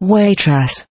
waitress.